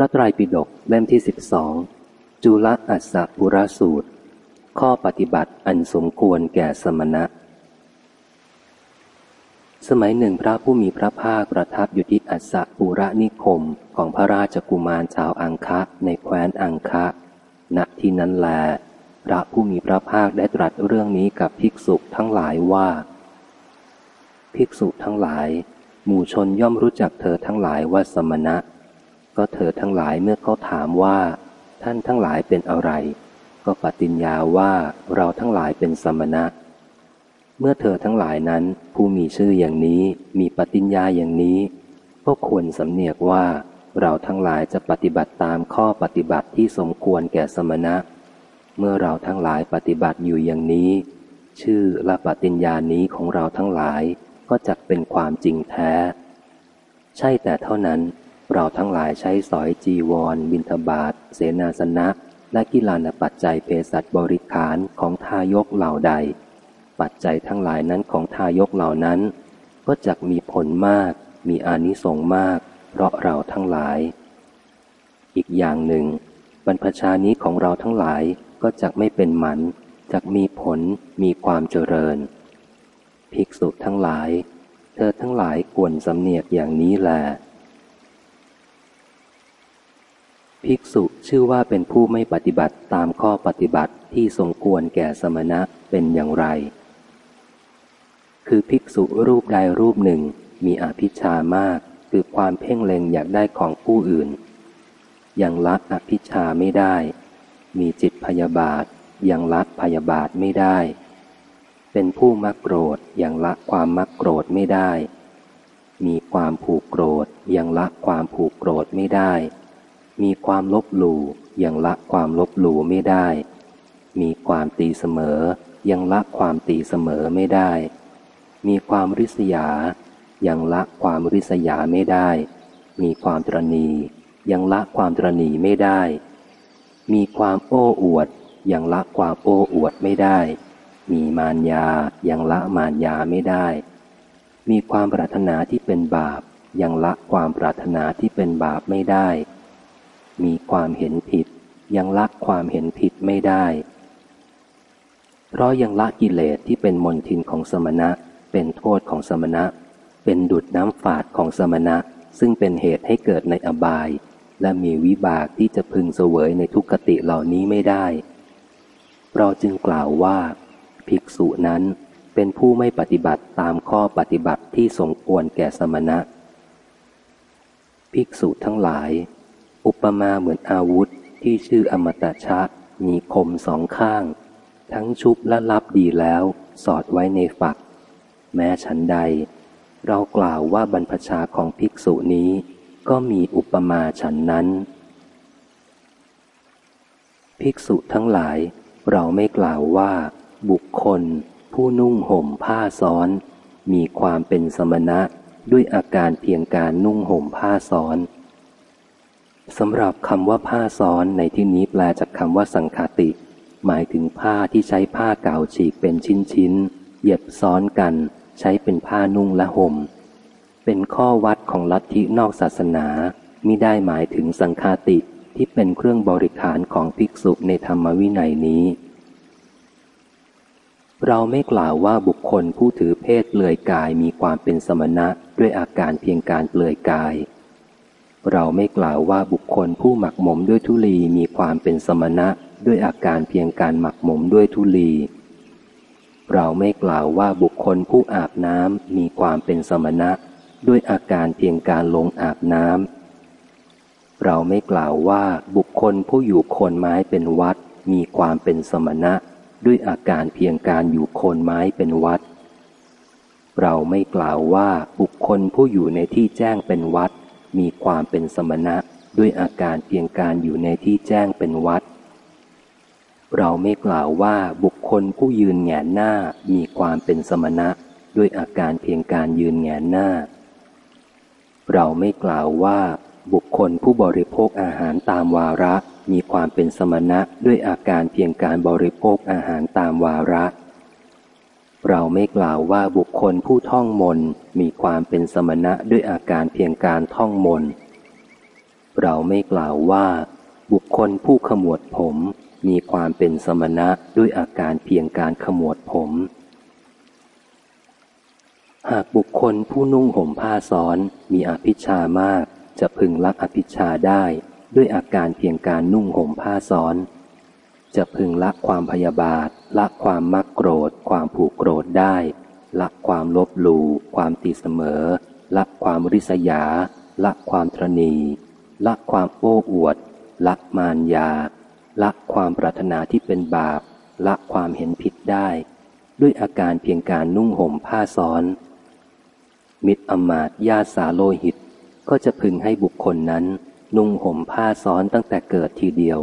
ระไตรปิฎกเล่มที่สิบสองจุลอัสสปุระสูตร ข้อปฏิบัติอันสมควรแก่สมณะ สมัยหนึ่งพระผู้มีพระภาคประทับอยู่ที่อัสสปุระนิคมของพระราชกุมารชาวอังคะในแคว้นอังคะ ณ ที่นั้นแล พระผู้มีพระภาคได้ตรัสเรื่องนี้กับภิกษุทั้งหลายว่า ภิกษุทั้งหลาย หมู่ชนย่อมรู้จักเธอทั้งหลายว่าสมณะ ก็เธอทั้งหลายเมื่อเขาถามว่า ท่านทั้งหลายเป็นอะไร ก็ปฏิญญาว่าเราทั้งหลายเป็นสมณะ เมื่อเธอทั้งหลายนั้นผู้มีชื่ออย่างนี้มีปฏิญญาอย่างนี้ ก็ควรสำเนียกว่า เราทั้งหลายจะปฏิบัติตามข้อปฏิบัติที่สมควรแก่สมณะ เมื่อเราทั้งหลายปฏิบัติอยู่อย่างนี้ ชื่อและปฏิญญานี้ของเราทั้งหลายก็จะเป็นความจริงแท้ ใช่แต่เท่านั้น เราทั้งหลายใช้สอยจีวร บินทบาทเสนาสนะ และกิลานปัจจัยเภสัชบริขารของทายกเหล่าใด ปัจจัยทั้งหลายนั้นของทายกเหล่านั้น ก็จะมีผลมาก มีอานิสงส์มาก เพราะเราทั้งหลาย อีกอย่างหนึ่ง บรรพชานี้ของเราทั้งหลายก็จะไม่เป็นหมันจะมีผลมีความเจริญ ภิกษุทั้งหลาย เธอทั้งหลายควรสำเนียกอย่างนี้แหละ ภิกษุชื่อว่าเป็นผู้ไม่ปฏิบัติตามข้อปฏิบัติที่สมควรแก่สมณะเป็นอย่างไร คือภิกษุรูปใดรูปหนึ่งมีอภิชามาก คือความเพ่งเล็งอยากได้ของผู้อื่น ยังละอภิชาไม่ได้ มีจิตพยาบาทยังละพยาบาทไม่ได้ เป็นผู้มักโกรธยังละความมักโกรธไม่ได้ มีความผูกโกรธยังละความผูกโกรธไม่ได้ มีความลบหลู่ยังละความลบหลู่ไม่ได้ มีความตีเสมอ ยังละความตีเสมอไม่ได้ มีความริษยา ยังละความริษยาไม่ได้ มีความตรณี ยังละความตรณีไม่ได้ มีความโอ้อวด ยังละความโอ้อวดไม่ได้ มีมารยา ยังละมารยาไม่ได้ มีความปรารถนาที่เป็นบาป ยังละความปรารถนาที่เป็นบาปไม่ได้ มีความเห็นผิด ยังละความเห็นผิดไม่ได้ เพราะยังละกิเลสที่เป็นมนทินของสมณะ เป็นโทษของสมณะ เป็นดุดน้ำฝาดของสมณะ ซึ่งเป็นเหตุให้เกิดในอบาย และมีวิบากที่จะพึงเสวยในทุกขติเหล่านี้ไม่ได้ เราจึงกล่าวว่า ภิกษุนั้นเป็นผู้ไม่ปฏิบัติตามข้อปฏิบัติที่สมควรแก่สมณะ ภิกษุทั้งหลาย อุปมาเหมือนอาวุธที่ชื่ออมตะชะ มีคมสองข้าง ทั้งชุบและลับดีแล้ว สอดไว้ในฝัก แม้ฉันใด เรากล่าวว่าบรรพชาของภิกษุนี้ ก็มีอุปมาฉันนั้น ภิกษุทั้งหลาย เราไม่กล่าวว่า บุคคล ผู้นุ่งห่มผ้าซ้อน มีความเป็นสมณะด้วยอาการเพียงการนุ่งห่มผ้าซ้อน สำหรับคำว่าผ้าซ้อนในที่นี้แปลจากคำว่าสังคติ หมายถึงผ้าที่ใช้ผ้าเก่าฉีกเป็นชิ้นๆ เย็บซ้อนกัน ใช้เป็นผ้านุ่งและหม่ม เป็นข้อวัดของลัทธินอกศาสนามิได้หมายถึงสังคติที่เป็นเครื่องบริขารของภิกษุในธรรมวินัยนี้ เราไม่กล่าวว่าบุคคลผู้ถือเพศเปลือยกายมีความเป็นสมณะด้วยอาการเพียงการเปลือยกาย เราไม่กล่าวว่าบุคคลผู้หมักหมมด้วยทุลีมีความเป็นสมณะด้วยอาการเพียงการหมักหมมด้วยทุลี เราไม่กล่าวว่าบุคคลผู้อาบน้ำมีความเป็นสมณะ ด้วยอาการเพียงการลงอาบน้ำเราไม่กล่าวว่าบุคคลผู้อยู่โคนไม้เป็นวัด มีความเป็นสมณะ ด้วยอาการเพียงการอยู่โคนไม้เป็นวัด เราไม่กล่าวว่าบุคคลผู้อยู่ในที่แจ้งเป็นวัด มีความเป็นสมณะด้วยอาการเพียงการอยู่ในที่แจ้งเป็นวัด เราไม่กล่าวว่าบุคคลผู้ยืนแงนหน้ามีความเป็นสมณะด้วยอาการเพียงการยืนแงนหน้า เราไม่กล่าวว่าบุคคลผู้บริโภคอาหารตามวาระมีความเป็นสมณะด้วยอาการเพียงการบริโภคอาหารตามวาระ เราไม่กล่าวว่าบุคคลผู้ท่องมนมีความเป็นสมณะด้วยอาการเพียงการท่องมน เราไม่กล่าวว่า บุคคลผู้ขมวดผม มีความเป็นสมณะด้วยอาการเพียงการขมวดผม หากบุคคลผู้นุ่งห่มผ้าซ้อนมีอภิชามาก จะพึงลักอภิชาได้ด้วยอาการเพียงการนุ่งห่มผ้าซ้อน จะพึงละความพยาบาท ละความมักโกรธ ความผูกโกรธได้ ละความลบหลู่ความตีเสมอ ละความริษยา ละความตรณี ละความโอ้อวด ละมารยา ละความปรารถนาที่เป็นบาป ละความเห็นผิดได้ ด้วยอาการเพียงการนุ่งห่มผ้าซ้อน มิตรอมาตญาสาโลหิต ก็จะพึงให้บุคคลนั้น นุ่งห่มผ้าซ้อนตั้งแต่เกิดทีเดียว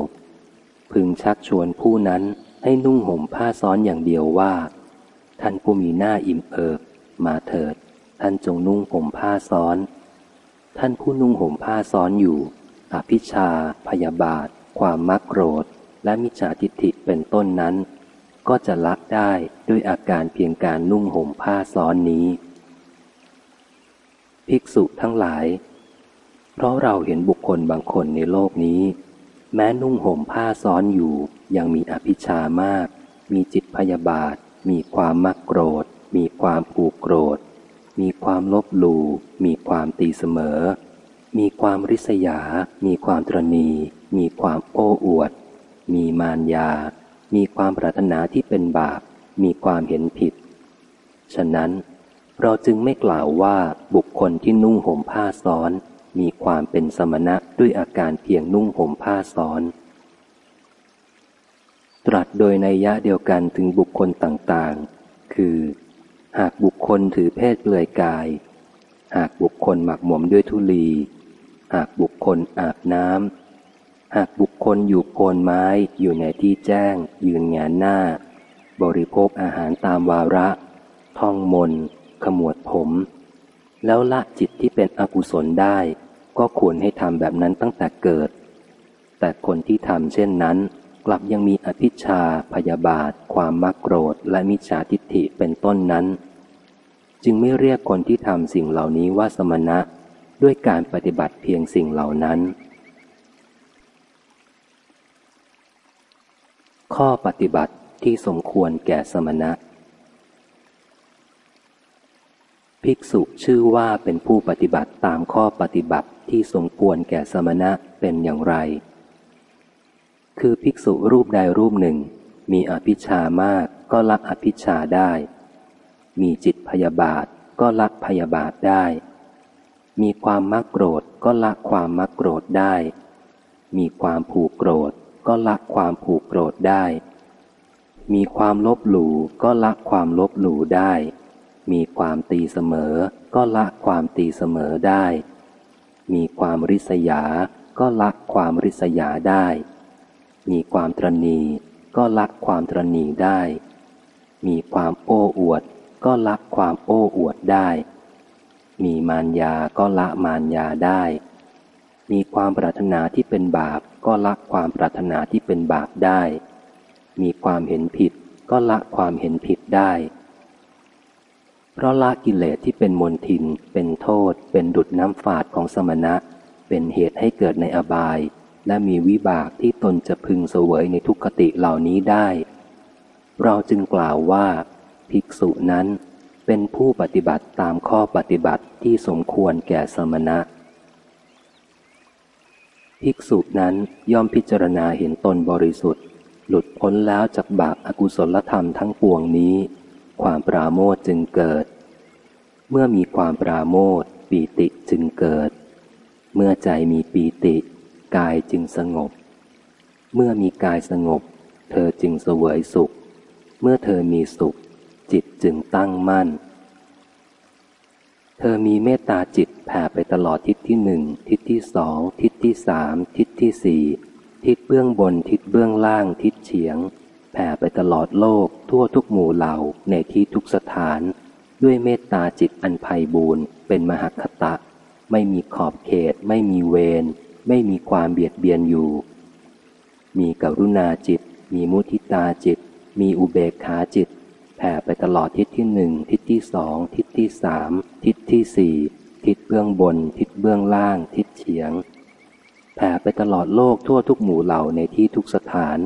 พึงชักชวนผู้นั้นให้นุ่งห่มผ้าซ้อนอย่างเดียวว่า ท่านผู้มีหน้าอิ่มเอิบมาเถิด ท่านจงนุ่งห่มผ้าซ้อน ท่านผู้นุ่งห่มผ้าซ้อนอยู่ อภิชา พยาบาท ความมักโกรธ และมิจฉาทิฏฐิเป็นต้นนั้น ก็จะละได้ด้วยอาการเพียงการนุ่งห่มผ้าซ้อนนี้ ภิกษุทั้งหลาย เพราะเราเห็นบุคคลบางคนในโลกนี้ แม้นุ่งห่มผ้าซ้อนอยู่ ยังมีอภิชามาก มีจิตพยาบาท มีความมักโกรธ มีความผูกโกรธ มีความลบหลู่มีความตีเสมอ มีความริษยา มีความตรณี มีความโอ้อวด มีมารยา มีความปรารถนาที่เป็นบาป มีความเห็นผิด ฉะนั้น เราจึงไม่กล่าวว่าบุคคลที่นุ่งห่มผ้าซ้อน มีความเป็นสมณะด้วยอาการเพียงนุ่งห่มผ้าซ้อน ตรัสโดยในยะเดียวกันถึงบุคคลต่างๆ คือ หากบุคคลถือเพศเปลือยกาย หากบุคคลหมักหมมด้วยทุลี หากบุคคลอาบน้ำ หากบุคคลอยู่โคนไม้อยู่ในที่แจ้ง ยืนงานหน้า บริโภคอาหารตามวาระ ท่องมนขมวดผมแล้วละจิตที่เป็นอกุศลได้ ก็ควรให้ทำแบบนั้นตั้งแต่เกิด แต่คนที่ทำเช่นนั้น กลับยังมีอภิชาพยาบาท ความมักโกรธ และมิจฉาทิฏฐิเป็นต้นนั้น จึงไม่เรียกคนที่ทำสิ่งเหล่านี้ว่าสมณะ ด้วยการปฏิบัติเพียงสิ่งเหล่านั้น ข้อปฏิบัติที่สมควรแก่สมณะ ภิกษุชื่อว่าเป็นผู้ปฏิบัติตามข้อปฏิบัติ ที่สมควรแก่สมณะเป็นอย่างไร คือภิกษุรูปใดรูปหนึ่ง มีอภิชามากก็ละอภิชาได้ มีจิตพยาบาทก็ละพยาบาทได้ มีความมักโกรธก็ละความมักโกรธได้ มีความผูกโกรธก็ละความผูกโกรธได้ มีความลบหลู่ก็ละความลบหลู่ได้ มีความตีเสมอก็ละความตีเสมอได้ มีความริษยา ก็ละความริษยาได้ มีความตรณีก็ละความตรณีได้ มีความโอ้อวด ก็ละความโอ้อวดได้ มีมารยาก็ละมารยาได้ มีความปรารถนาที่เป็นบาป ก็ละความปรารถนาที่เป็นบาปได้ มีความเห็นผิด ก็ละความเห็นผิดได้ เพราะละกิเลสที่เป็นมนทิน เป็นโทษ เป็นดุดน้ำฝาดของสมณะ เป็นเหตุให้เกิดในอบาย และมีวิบากที่ตนจะพึงเสวยในทุกขติเหล่านี้ได้ เราจึงกล่าวว่า ภิกษุนั้นเป็นผู้ปฏิบัติตามข้อปฏิบัติที่สมควรแก่สมณะ ภิกษุนั้นย่อมพิจารณาเห็นตนบริสุทธิ์ หลุดพ้นแล้วจากบาปอากุศลธรรมทั้งปวงนี้ ความปราโมทจึงเกิด เมื่อมีความปราโมทปีติจึงเกิด เมื่อใจมีปีติ กายจึงสงบ เมื่อมีกายสงบ เธอจึงเสวยสุข เมื่อเธอมีสุข จิตจึงตั้งมั่น เธอมีเมตตาจิตแผ่ไปตลอดทิศที่หนึ่งทิศที่สองทิศที่สามทิศที่สี่ทิศเบื้องบนทิศเบื้องล่างทิศเฉียง ผ่ไปตลอดโลกทั่วทุกหมู่เหล่าในที่ทุกสถาน ด้วยเมตตาจิตอันไพ่บูรณ์เป็นมหคตะ ไม่มีขอบเขต ไม่มีเวรไม่มีความเบียดเบียนอยู่ มีกรุณาจิต มีมุทิตาจิต มีอุเบกขาจิต แผ่ไปตลอดทิศที่หนึ่งทิศที่สองทิศที่สามทิศที่สี่ทิศเบื้องบน ทิศเบื้องล่าง ทิศเฉียง แผ่ไปตลอดโลกทั่วทุกหมู่เหล่าในที่ทุกสถาน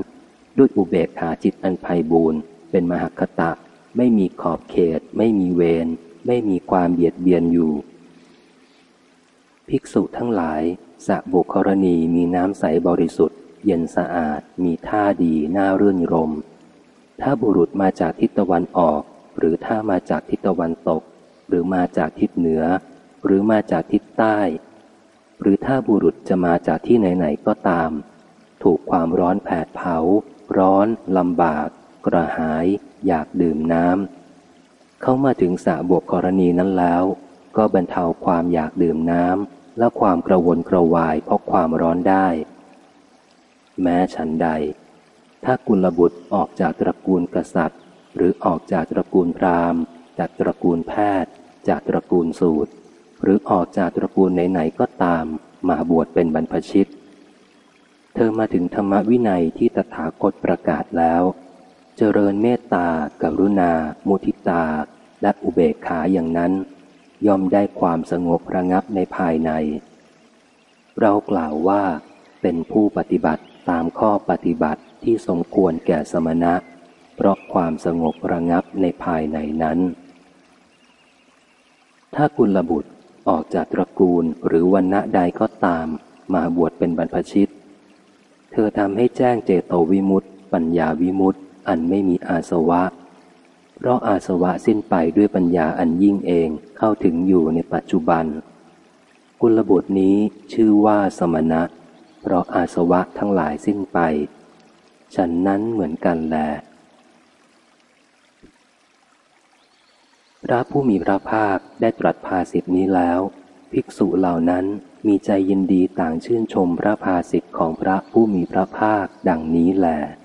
ด้วยอุเบกขาจิตอันไพ่บูรณ์เป็นมหคตะ ไม่มีขอบเขต ไม่มีเวร ไม่มีความเบียดเบียนอยู่ ภิกษุทั้งหลายสะบุครณีมีน้ำใสบริสุทธิ์ เย็นสะอาด มีท่าดีน่ารื่นรม ถ้าบุรุษมาจากทิศตะวันออก หรือถ้ามาจากทิศตะวันตก หรือมาจากทิศเหนือ หรือมาจากทิศใต้ หรือถ้าบุรุษจะมาจากที่ไหนๆก็ตาม ถูกความร้อนแผดเผา ร้อนลำบาก กระหาย อยากดื่มน้ำเข้ามาถึงสระบวกรณีนั้นแล้ว ก็บรรเทาความอยากดื่มน้ำและความกระวนกระวายเพราะความร้อนได้ แม้ฉันใด ถ้ากุลบุตรออกจากตระกูลกษัตริย์ หรือออกจากตระกูลพราหมณ์ จากตระกูลแพทย์ จากตระกูลสูตร หรือออกจากตระกูลไหนๆก็ตามมาบวชเป็นบรรพชิต เธอมาถึงธรรมวินัยที่ตถาคตประกาศแล้ว เจริญเมตตา กรุณา มุทิตา และอุเบกขาอย่างนั้น ย่อมได้ความสงบระงับในภายใน เรากล่าวว่าเป็นผู้ปฏิบัติตามข้อปฏิบัติที่สมควรแก่สมณะ เพราะความสงบระงับในภายในนั้น ถ้ากุลบุตรออกจากตระกูลหรือวันณะใดก็ตาม มาบวชเป็นบรรพชิต เธอทำให้แจ้งเจโตวิมุตติ ปัญญาวิมุตติ อันไม่มีอาสวะ เพราะอาสวะสิ้นไปด้วยปัญญาอันยิ่งเองเข้าถึงอยู่ในปัจจุบัน กุลบุตรนี้ชื่อว่าสมณะ เพราะอาสวะทั้งหลายสิ้นไป ฉันนั้นเหมือนกันแล พระผู้มีพระภาคได้ตรัสภาสิทนี้แล้ว ภิกษุเหล่านั้น มีใจยินดีต่างชื่นชมพระภาสิทธิ์ของพระผู้มีพระภาคดังนี้แหละ